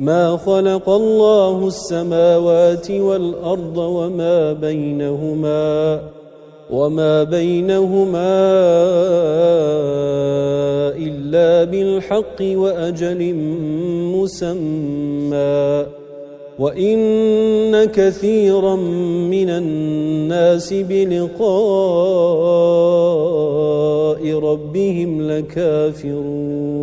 ما خلق الله السماوات والأرض وما بينهما وما بينهما إلا بالحق وأجل مسمى وإن كثيرا من الناس بلقاء ربهم لكافرون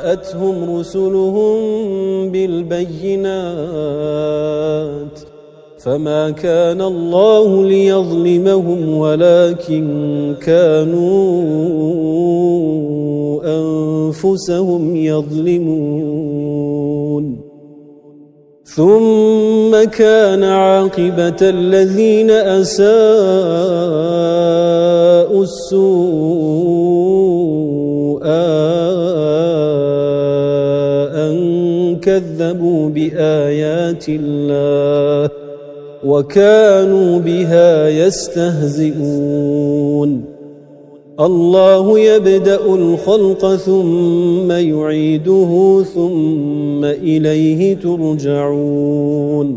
وجاءتهم رسلهم بالبينات فما كان الله ليظلمهم ولكن كانوا أنفسهم يظلمون. ثم كان عاقبة الذين أساءوا السوء كذبوا بآيات الله وكانوا بها يستهزئون. الله يبدأ الخلق ثم يعيده ثم إليه ترجعون.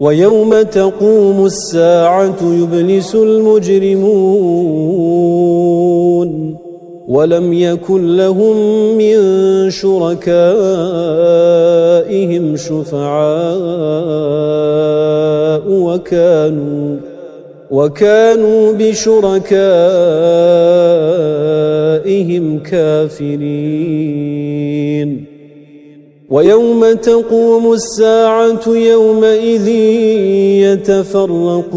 ويوم تقوم الساعة يبلس المجرمون. ولم يكن لهم من شركائهم شفعاء وكانوا وكانوا بشركائهم كافرين. ويوم تقوم الساعة يومئذ يتفرقون.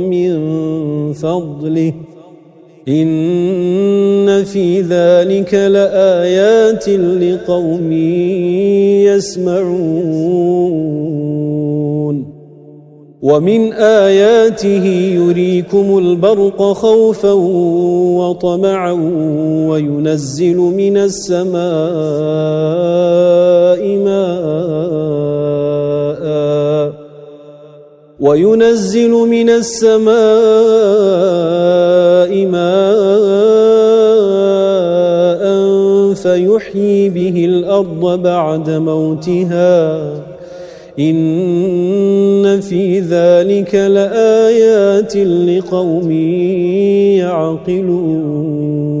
فضله. إن في ذلك لآيات لقوم يسمعون. ومن آياته يريكم البرق خوفا وطمعا وينزل من السماء ماء وينزل من السماء ماء فيحيي به الأرض بعد موتها. إن في ذلك لآيات لقوم يعقلون.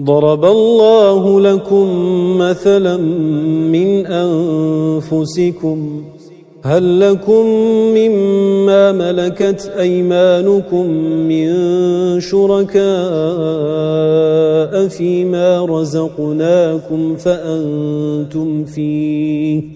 ضرب الله لكم مثلا من أنفسكم هل لكم مما ملكت أيمانكم من شركاء فيما رزقناكم فأنتم فيه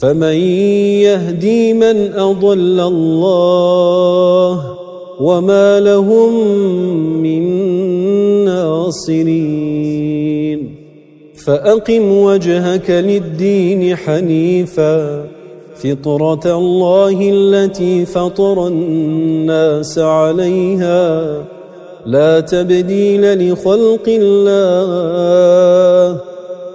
فمن يهدي من أضل الله وما لهم من ناصرين. فأقم وجهك للدين حنيفا فطرة الله التي فطر الناس عليها. لا تبديل لخلق الله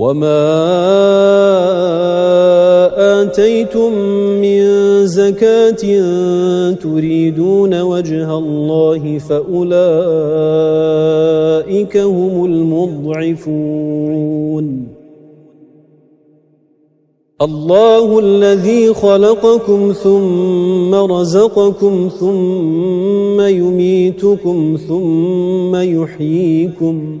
وَمَا آتَيْتُم مِّن زَكَاةٍ تُرِيدُونَ وَجْهَ اللَّهِ فَأُولَئِكَ هُمُ الْمُضْعِفُونَ الله الذي خلقكم ثم رزقكم ثم يميتكم ثم يحييكم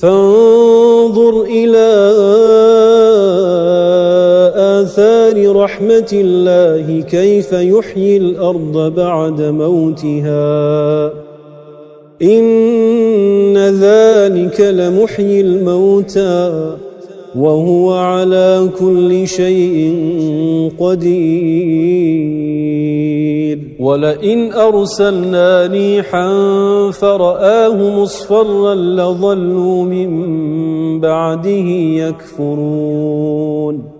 فانظر إلى آثار رحمة الله كيف يحيي الأرض بعد موتها. إن ذلك لمحيي الموتى. وهو على كل شيء قدير. ولئن أرسلنا ريحا فرآه مصفرا لظلوا من بعده يكفرون.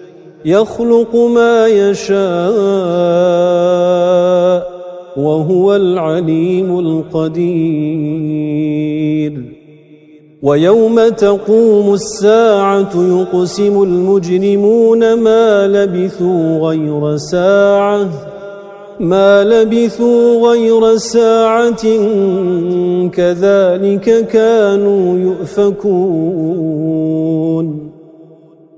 يخلق ما يشاء وهو العليم القدير. ويوم تقوم الساعة يقسم المجرمون ما لبثوا غير ساعة ما لبثوا غير ساعة كذلك كانوا يؤفكون.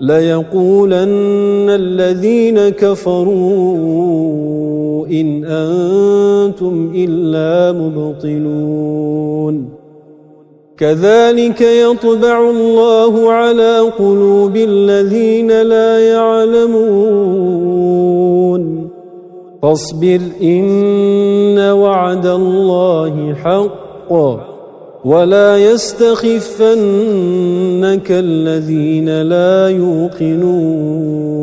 ليقولن الذين كفروا إن أنتم إلا مبطلون. كذلك يطبع الله على قلوب الذين لا يعلمون. فاصبر إن وعد الله حق. ولا يستخفنك الذين لا يوقنون.